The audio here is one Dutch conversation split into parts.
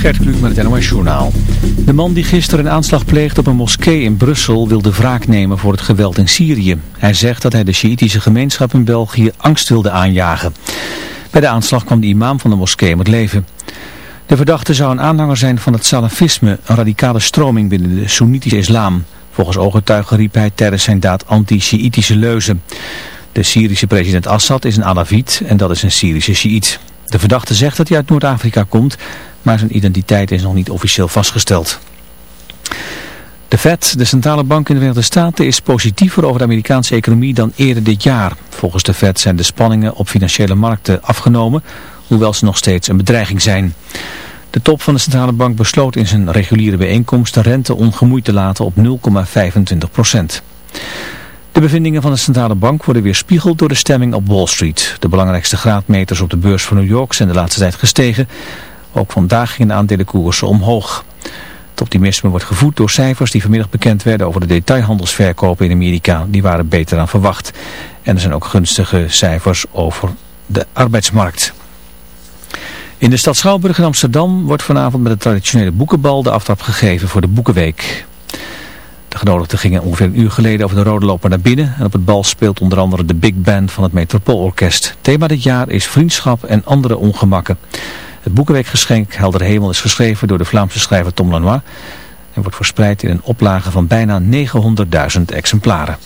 Gert Kluk met het NOS Journaal. De man die gisteren een aanslag pleegde op een moskee in Brussel wilde wraak nemen voor het geweld in Syrië. Hij zegt dat hij de Sjiitische gemeenschap in België angst wilde aanjagen. Bij de aanslag kwam de imam van de moskee om het leven. De verdachte zou een aanhanger zijn van het salafisme, een radicale stroming binnen de Soenitische islam. Volgens ooggetuigen riep hij tijdens zijn daad anti-Sjiitische leuzen. De Syrische president Assad is een Alawit en dat is een Syrische Sjiit. De verdachte zegt dat hij uit Noord-Afrika komt, maar zijn identiteit is nog niet officieel vastgesteld. De Fed, de centrale bank in de Verenigde Staten, is positiever over de Amerikaanse economie dan eerder dit jaar. Volgens de Fed zijn de spanningen op financiële markten afgenomen, hoewel ze nog steeds een bedreiging zijn. De top van de centrale bank besloot in zijn reguliere bijeenkomst de rente ongemoeid te laten op 0,25 procent. De bevindingen van de centrale bank worden weerspiegeld door de stemming op Wall Street. De belangrijkste graadmeters op de beurs van New York zijn de laatste tijd gestegen. Ook vandaag gingen de aandelenkoersen omhoog. Het optimisme wordt gevoed door cijfers die vanmiddag bekend werden over de detailhandelsverkopen in Amerika. Die waren beter dan verwacht. En er zijn ook gunstige cijfers over de arbeidsmarkt. In de stad Schouwburg in Amsterdam wordt vanavond met de traditionele boekenbal de aftrap gegeven voor de Boekenweek. De genodigden gingen ongeveer een uur geleden over de rode loper naar binnen. En op het bal speelt onder andere de Big Band van het Metropoolorkest. Thema dit jaar is vriendschap en andere ongemakken. Het Boekenweekgeschenk Helder Hemel is geschreven door de Vlaamse schrijver Tom Lanois. En wordt verspreid in een oplage van bijna 900.000 exemplaren.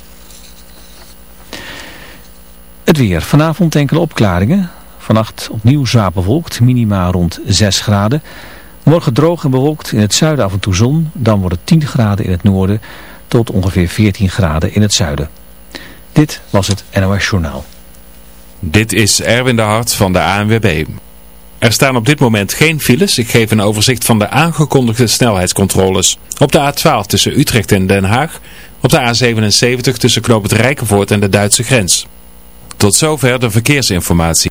Het weer. Vanavond enkele opklaringen. Vannacht opnieuw zwaar bewolkt, minima rond 6 graden. Morgen droog en bewolkt, in het zuiden af en toe zon. Dan wordt het 10 graden in het noorden tot ongeveer 14 graden in het zuiden. Dit was het NOS Journaal. Dit is Erwin de Hart van de ANWB. Er staan op dit moment geen files. Ik geef een overzicht van de aangekondigde snelheidscontroles. Op de A12 tussen Utrecht en Den Haag. Op de A77 tussen Knoop het Rijkenvoort en de Duitse grens. Tot zover de verkeersinformatie.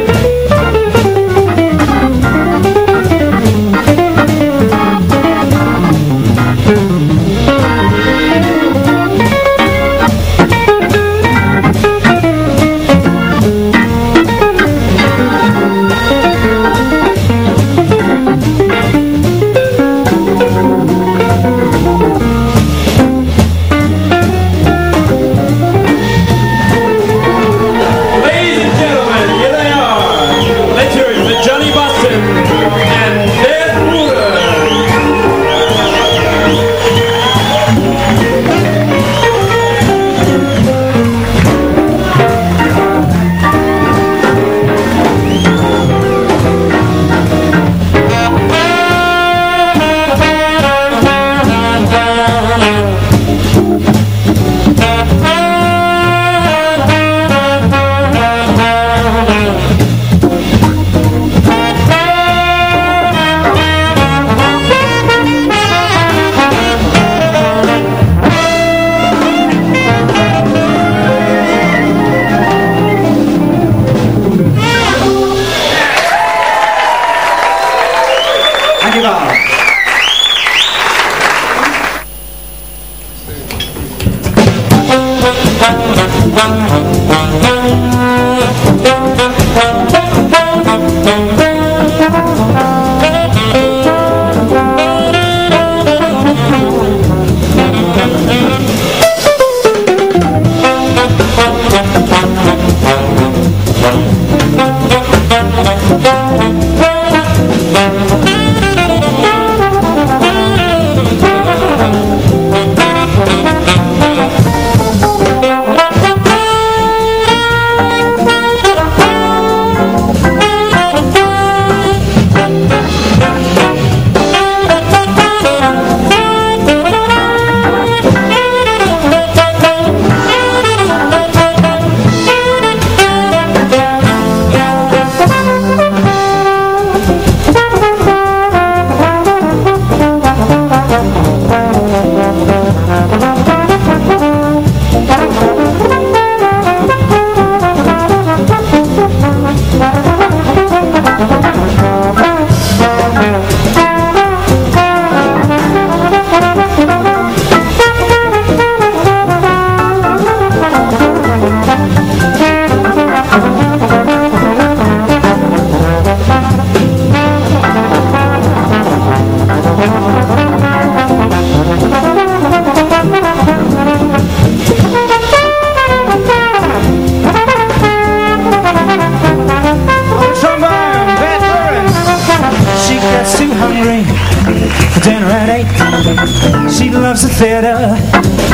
for dinner at eight. Eh? She loves the theater,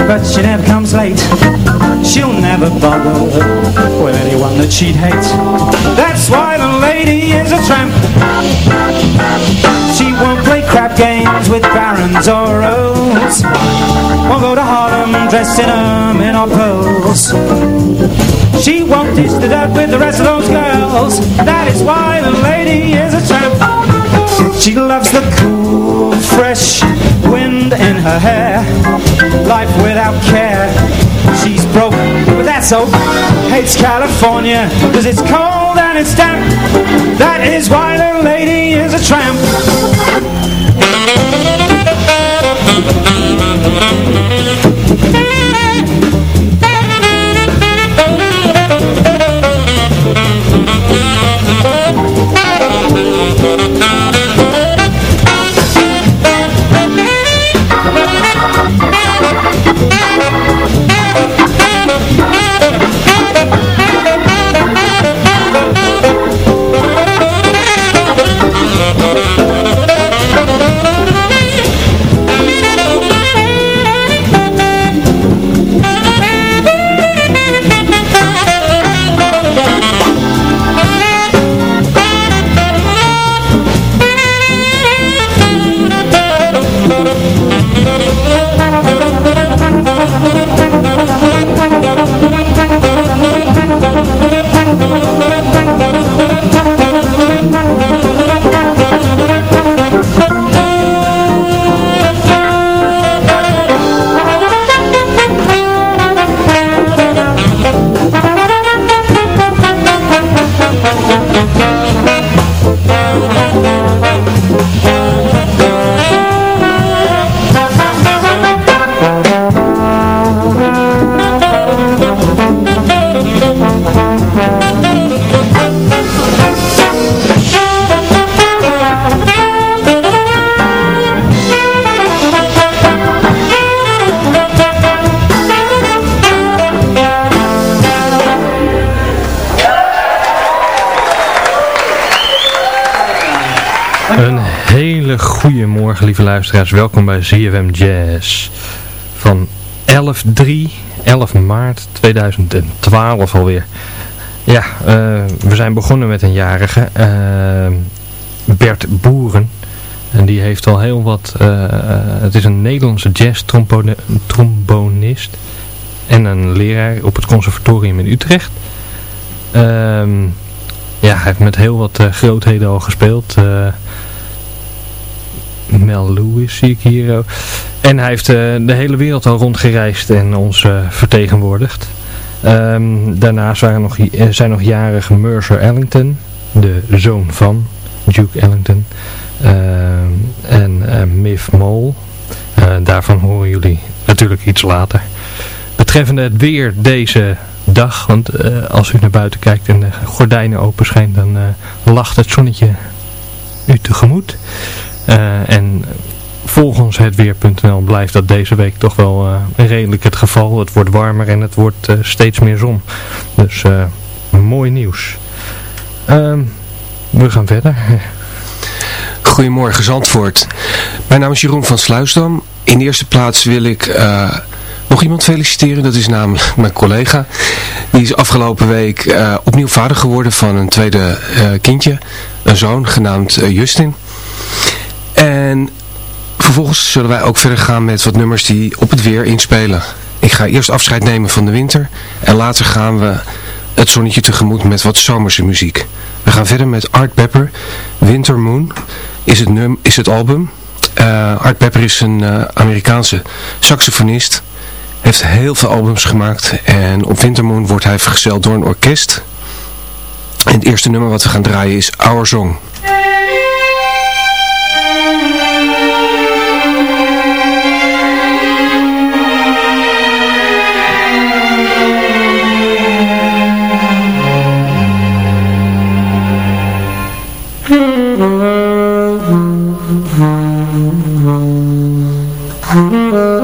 but she never comes late. She'll never bother with anyone that she'd hate. That's why the lady is a tramp. She won't play crap games with barons or earls. Won't go to Harlem dressed in a in our pearls. She won't dish the dirt with the rest of those girls. That is why the lady is a tramp. She loves the cool fresh wind in her hair. Life without care. She's broke, but that's so Hates California Cause it's cold and it's damp. That is why the lady is a tramp Lieve luisteraars, welkom bij ZFM Jazz van 11-3, 11 maart 2012 alweer. Ja, uh, we zijn begonnen met een jarige, uh, Bert Boeren. En die heeft al heel wat, uh, het is een Nederlandse jazz-trombonist en een leraar op het conservatorium in Utrecht. Ehm, ja, hij heeft met heel wat grootheden al gespeeld. Mel Lewis zie ik hier. En hij heeft uh, de hele wereld al rondgereisd en ons uh, vertegenwoordigd. Um, daarnaast waren nog, eh, zijn nog jarige Mercer Ellington, de zoon van Duke Ellington. Uh, en Miff Mole. daarvan horen jullie natuurlijk iets later. Betreffende het weer deze dag, want als u naar buiten kijkt en de gordijnen open schijnt, dan lacht het zonnetje u tegemoet. Uh, en volgens het weer.nl blijft dat deze week toch wel uh, redelijk het geval. Het wordt warmer en het wordt uh, steeds meer zon. Dus mooi nieuws. Ehm, we gaan verder. Goedemorgen Zandvoort. Mijn naam is Jeroen van Sluisdam. In eerste plaats wil ik nog iemand feliciteren. Dat is namelijk mijn collega. Die is afgelopen week opnieuw vader geworden van een tweede kindje. Een zoon genaamd Justin. En vervolgens zullen wij ook verder gaan met wat nummers die op het weer inspelen. Ik ga eerst afscheid nemen van de winter en later gaan we het zonnetje tegemoet met wat zomerse muziek. We gaan verder met Art Pepper, Winter Moon is het, num is het album. Uh, Art Pepper is een uh, Amerikaanse saxofonist, heeft heel veel albums gemaakt en op Winter Moon wordt hij vergezeld door een orkest. En het eerste nummer wat we gaan draaien is Our Song. Mm-hmm.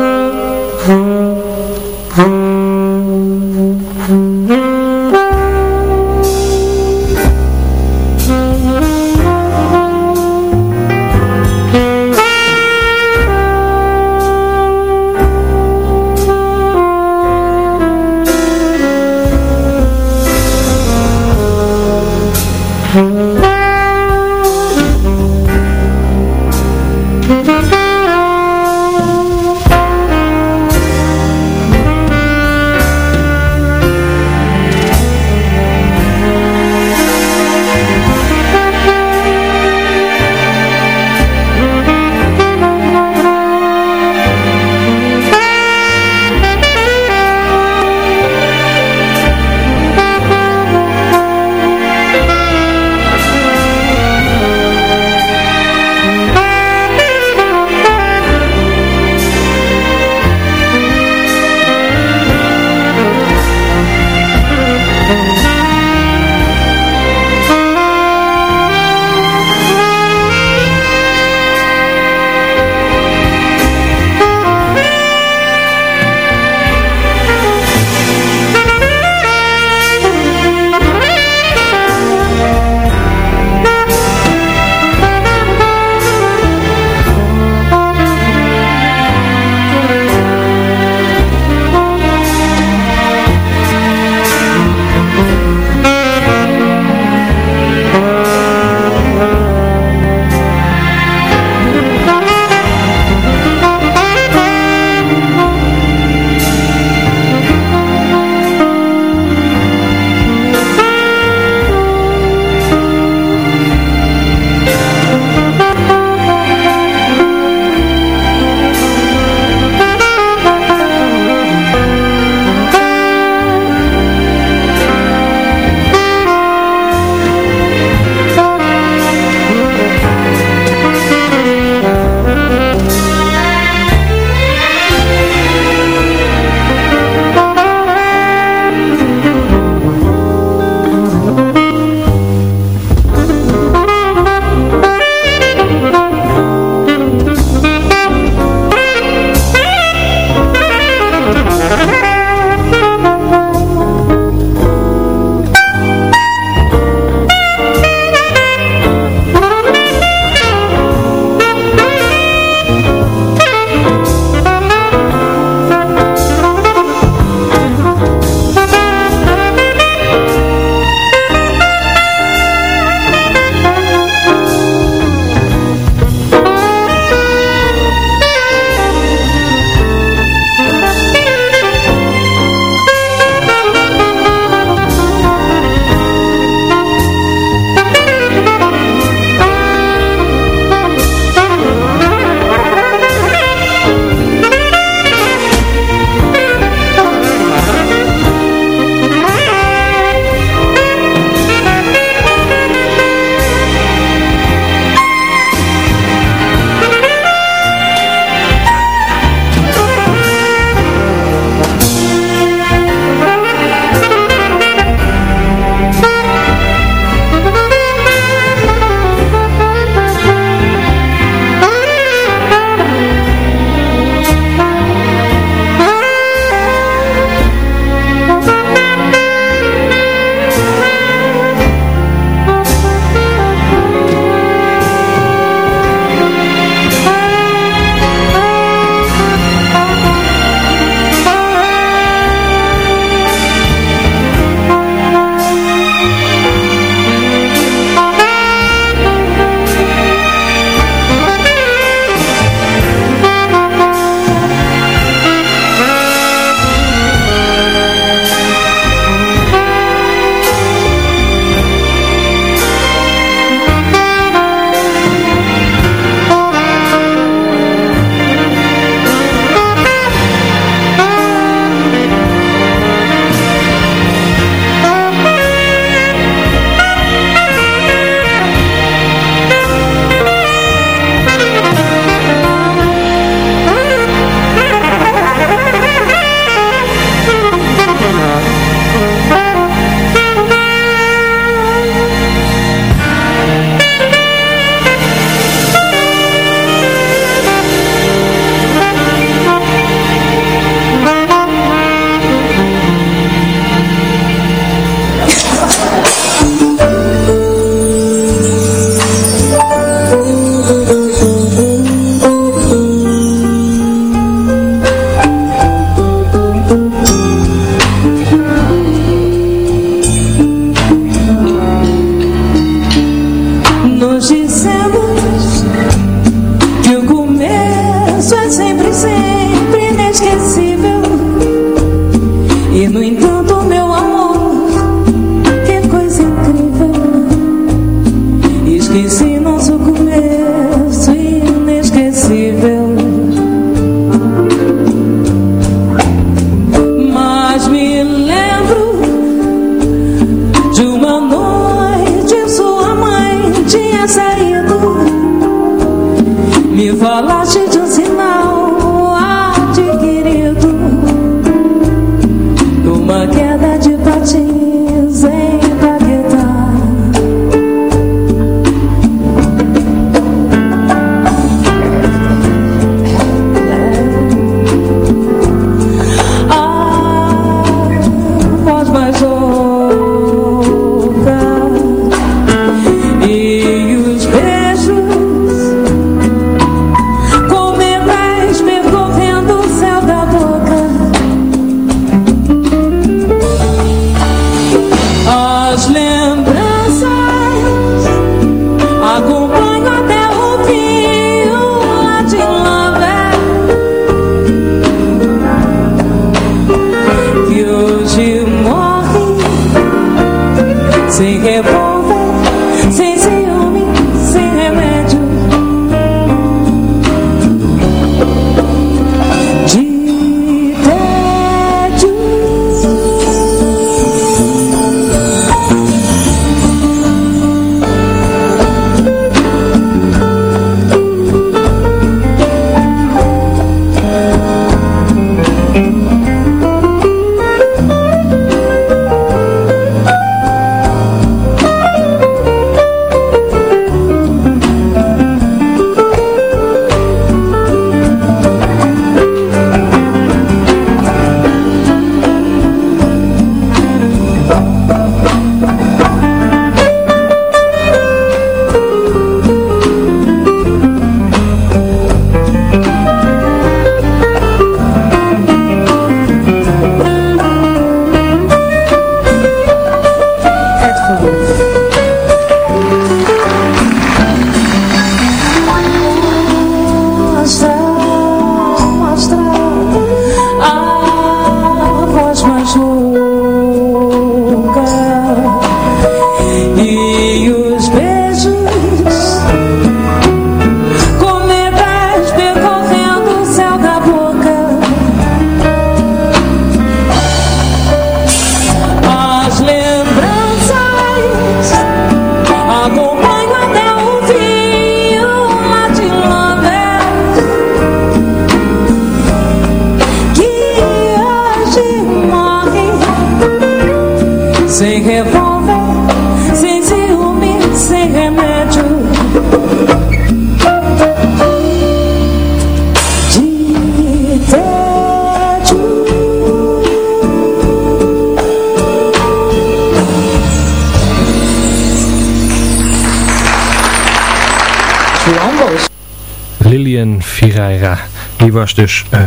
Was dus uh,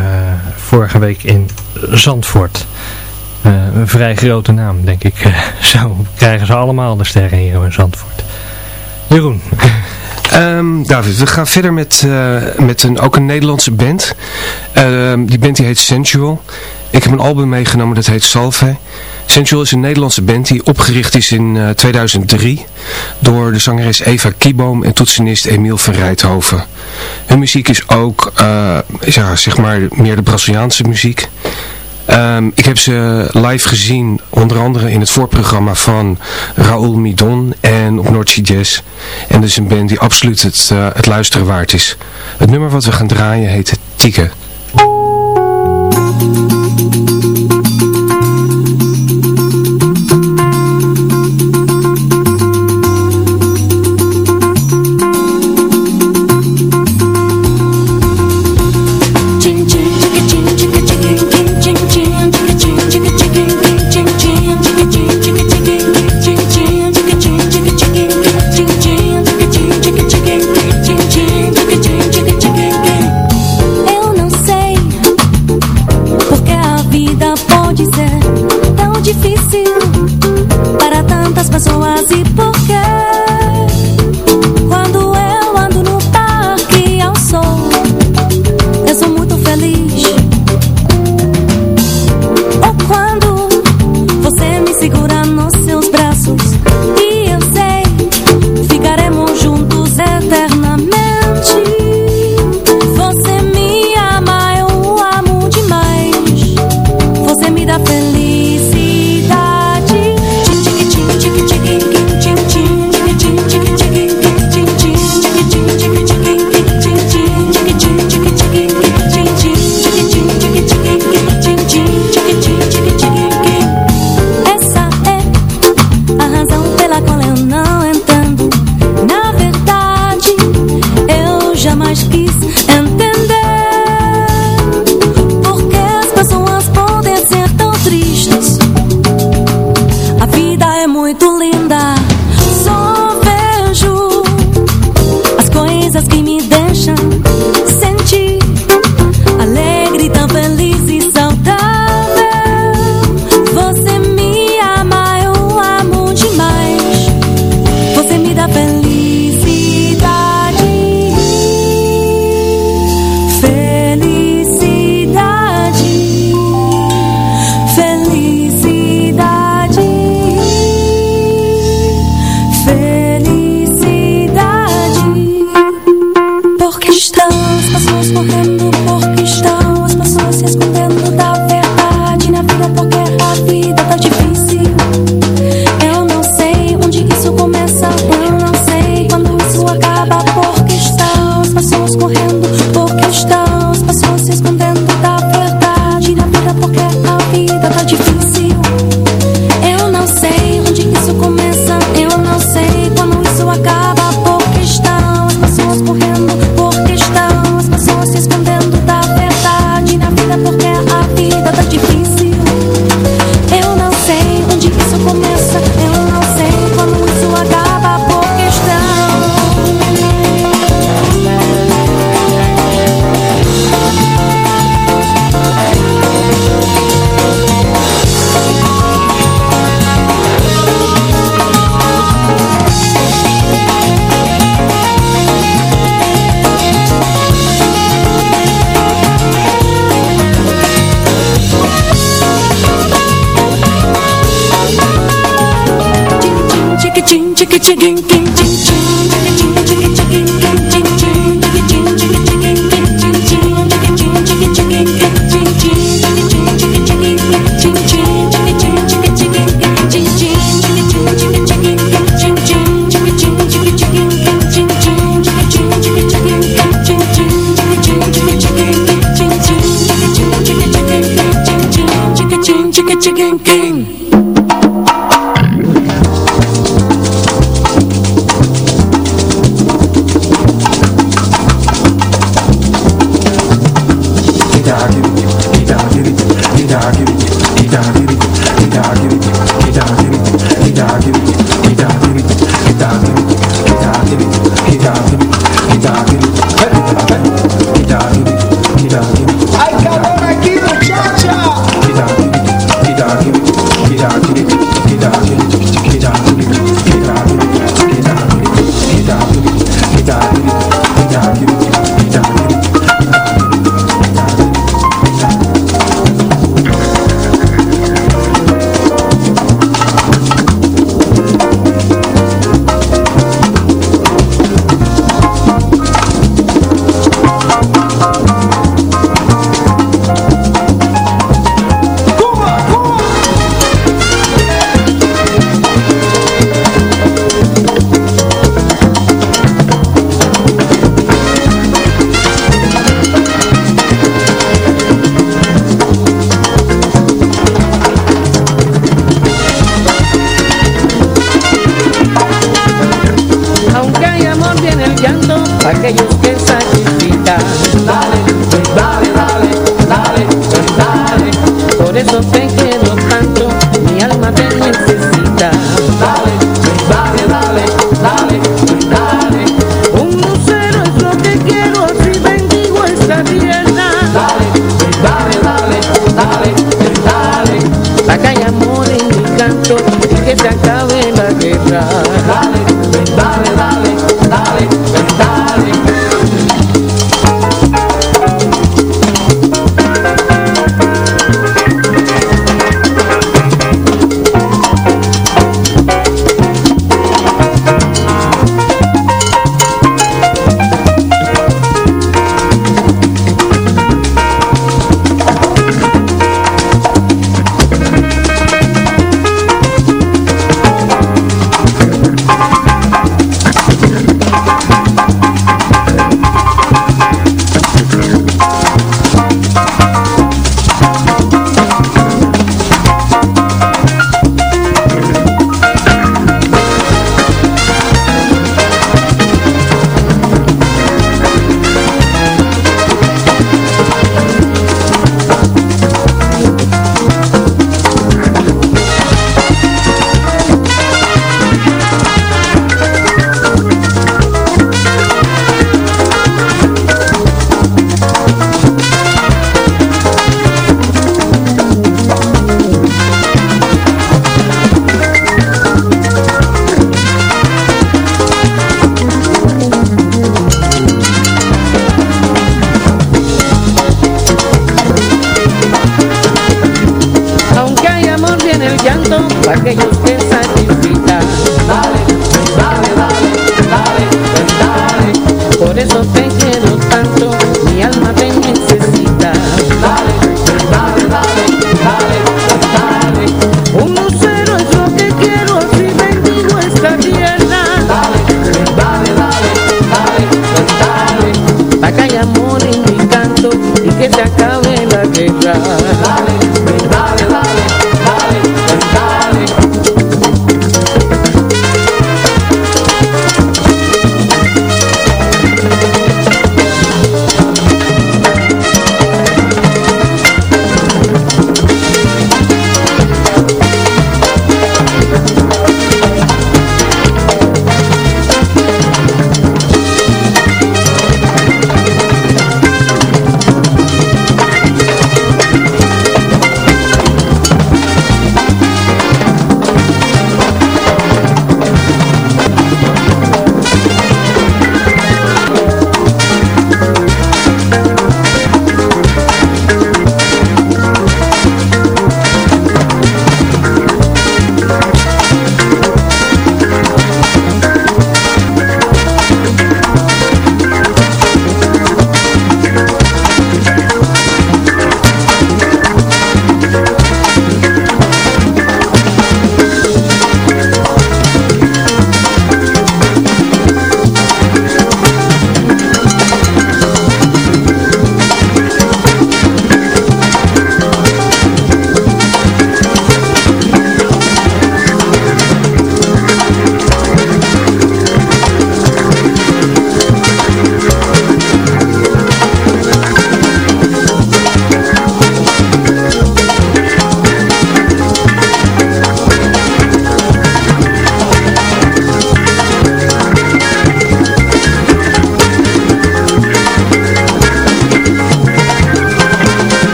vorige week in Zandvoort. Uh, een vrij grote naam, denk ik. Uh, zo krijgen ze allemaal de sterren hier in Zandvoort. Jeroen. Um, David, we gaan verder met, met een, ook een Nederlandse band. Ehm, die band die heet Sensual. Ik heb een album meegenomen dat heet Salve. Sensual is een Nederlandse band die opgericht is in 2003 door de zangeres Eva Kieboom en toetsenist Emiel van Rijthoven. Hun muziek is ook, uh, ja, zeg maar, meer de Braziliaanse muziek. Um, ik heb ze live gezien, onder andere in het voorprogramma van Raoul Midon en op Noordzee Jazz. En is een band die absoluut het, uh, het luisteren waard is. Het nummer wat we gaan draaien heet Tieke.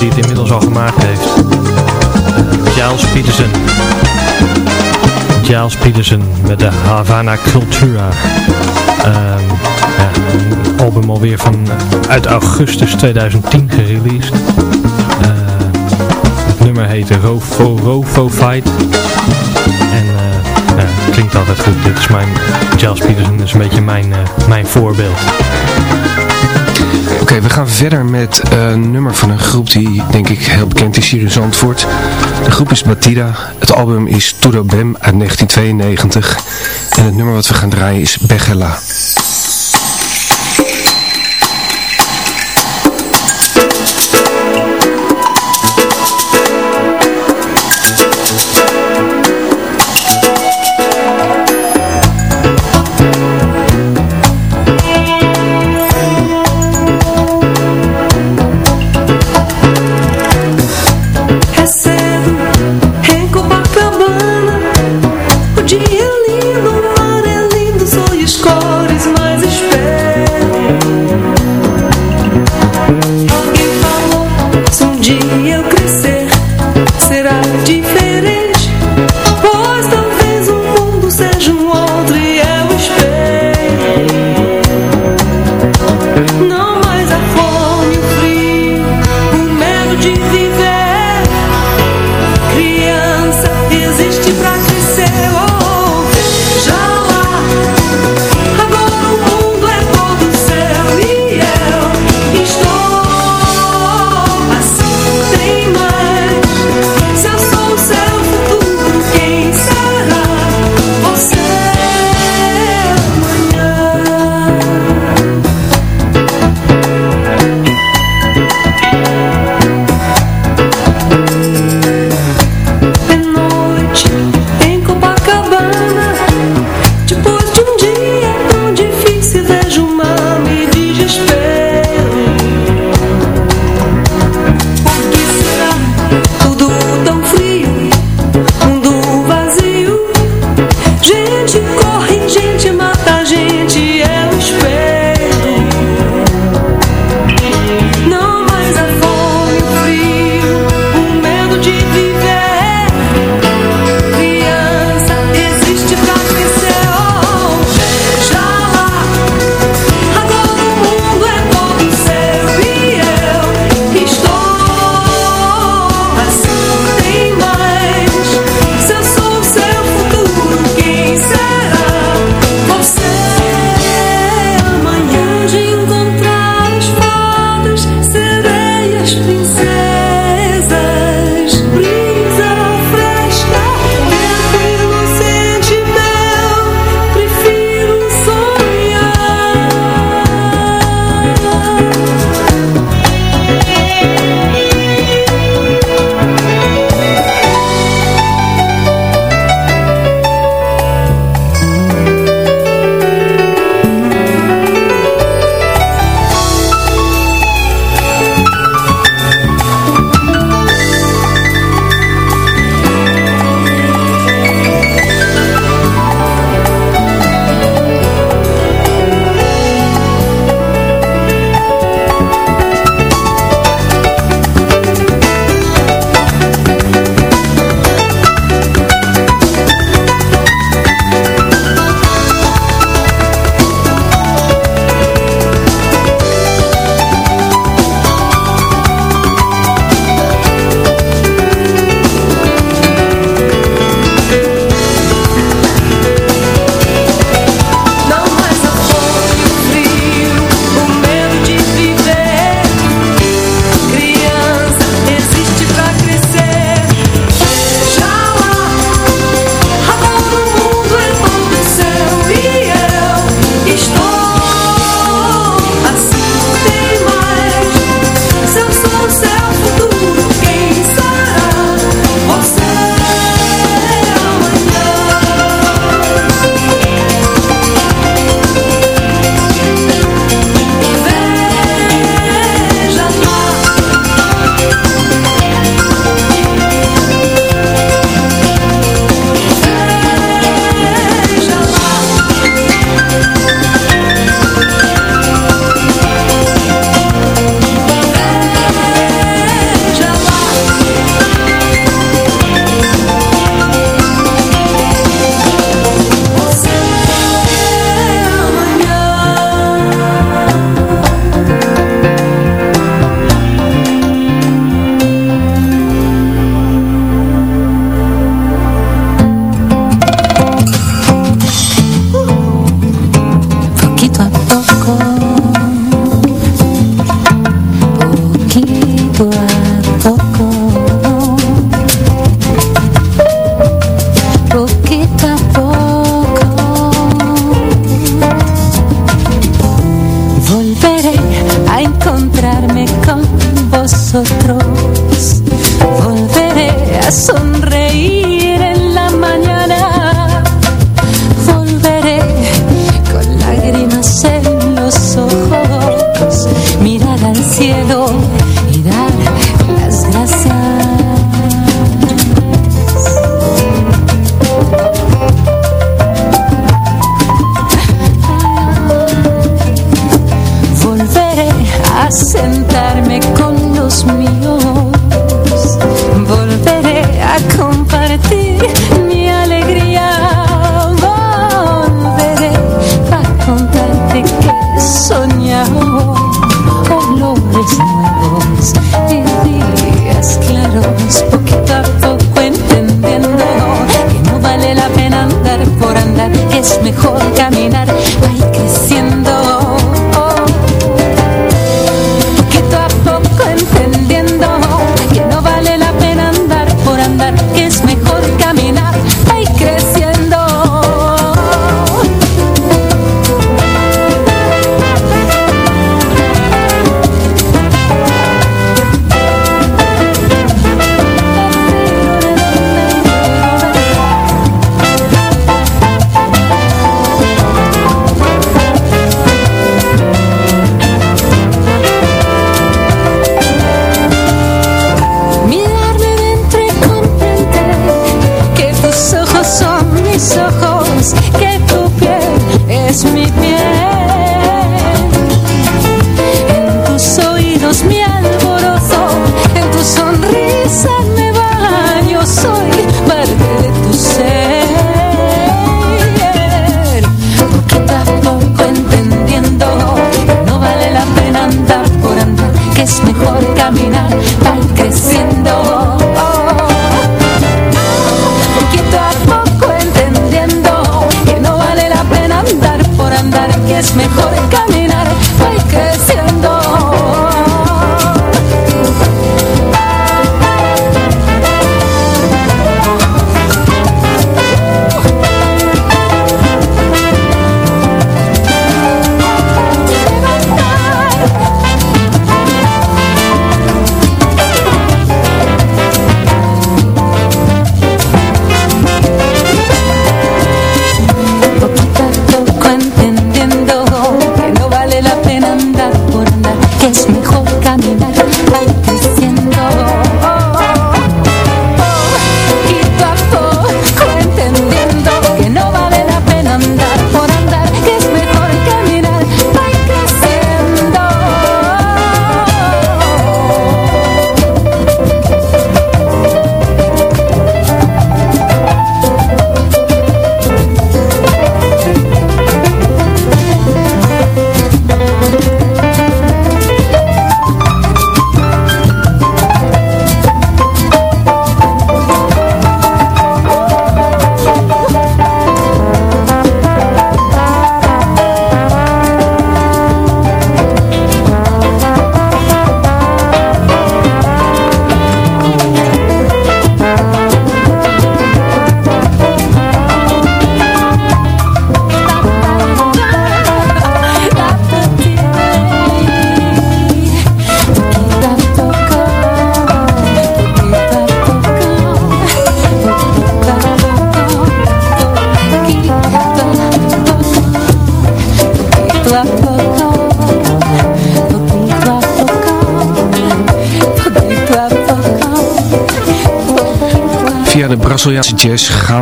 Die het inmiddels al gemaakt heeft. Giles Peterson. Giles Peterson met de Havana Cultura. Um, ja, een album alweer van uit augustus 2010 gereleased. Uh, het nummer heet Rofo, Rofo Fight. En uh, ja, klinkt altijd goed. Dit is mijn, Giles Peterson is een beetje mijn, uh, mijn voorbeeld. Oké, we gaan verder met een nummer van een groep die denk ik heel bekend is hier in Zandvoort. De groep is Batida. Het album is Todo Bem uit 1992. En het nummer wat we gaan draaien is Begela. Você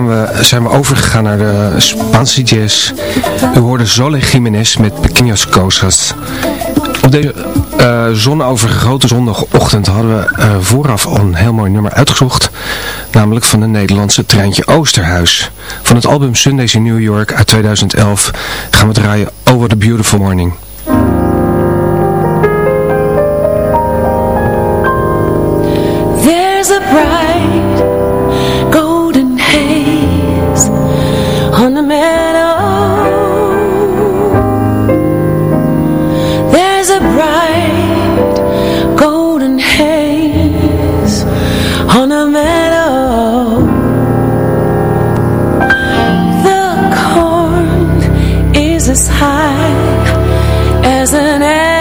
we, zijn we overgegaan naar de Spaanse jazz. We hoorden Zole Jiménez met Pequeñas Cosas. Op deze eh, uh, zonovergrote zondagochtend hadden we eh, vooraf al een heel mooi nummer uitgezocht. Namelijk van de Nederlandse treintje Oosterhuis. Van het album Sundays in New York uit 2011 gaan we draaien oh, over the Beautiful Morning. doesn't end.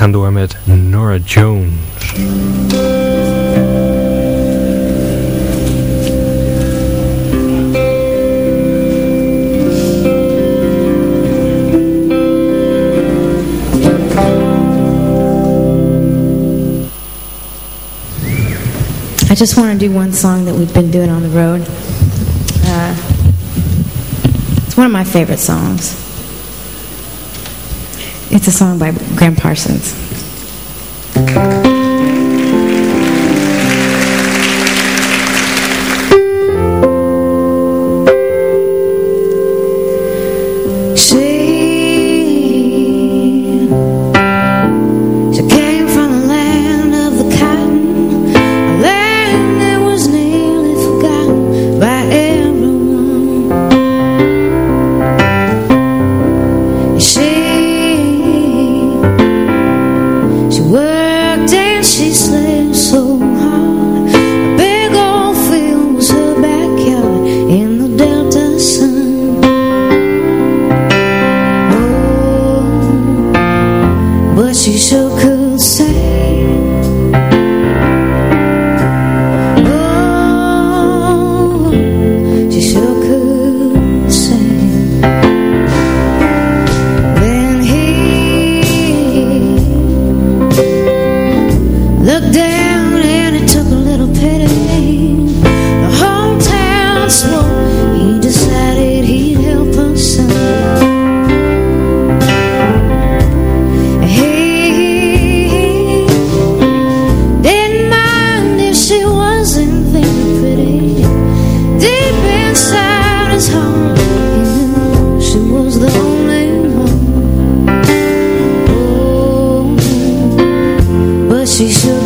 gaan door met Nora Jones. I just want to do one song that we've been doing on the road. Uh, it's one of my favorite songs. It's a song by Graham Parsons. She should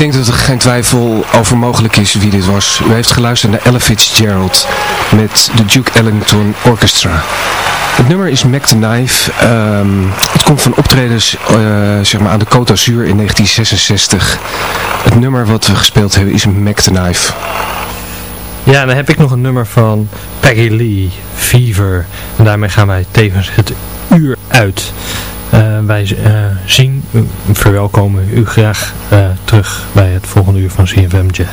denk dat er geen twijfel over mogelijk is wie dit was. U heeft geluisterd naar Ella Fitzgerald met de Duke Ellington Orchestra. Het nummer is Mac the Knife. Ehm, het komt van optredens eh, zeg maar aan de Côte d'Azur in 1966. Het nummer wat we gespeeld hebben is Mac the Knife. Ja, dan heb ik nog een nummer van Peggy Lee, Fever. En daarmee gaan wij tevens het uur uit. Uh, wij uh, zien, uh, verwelkomen u graag terug bij het volgende uur van CFM Jazz.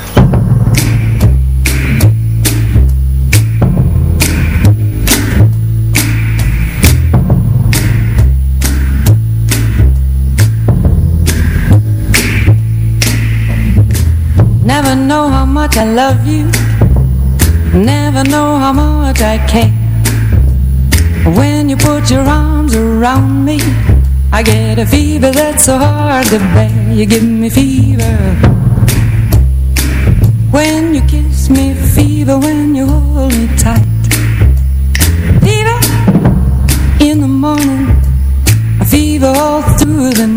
Never know how much I love you Never know how much I care When you put your arms around me I get a fever that's so hard to bear. You give me fever. When you kiss me Fever when you hold me tight. Fever in the morning fever all through the night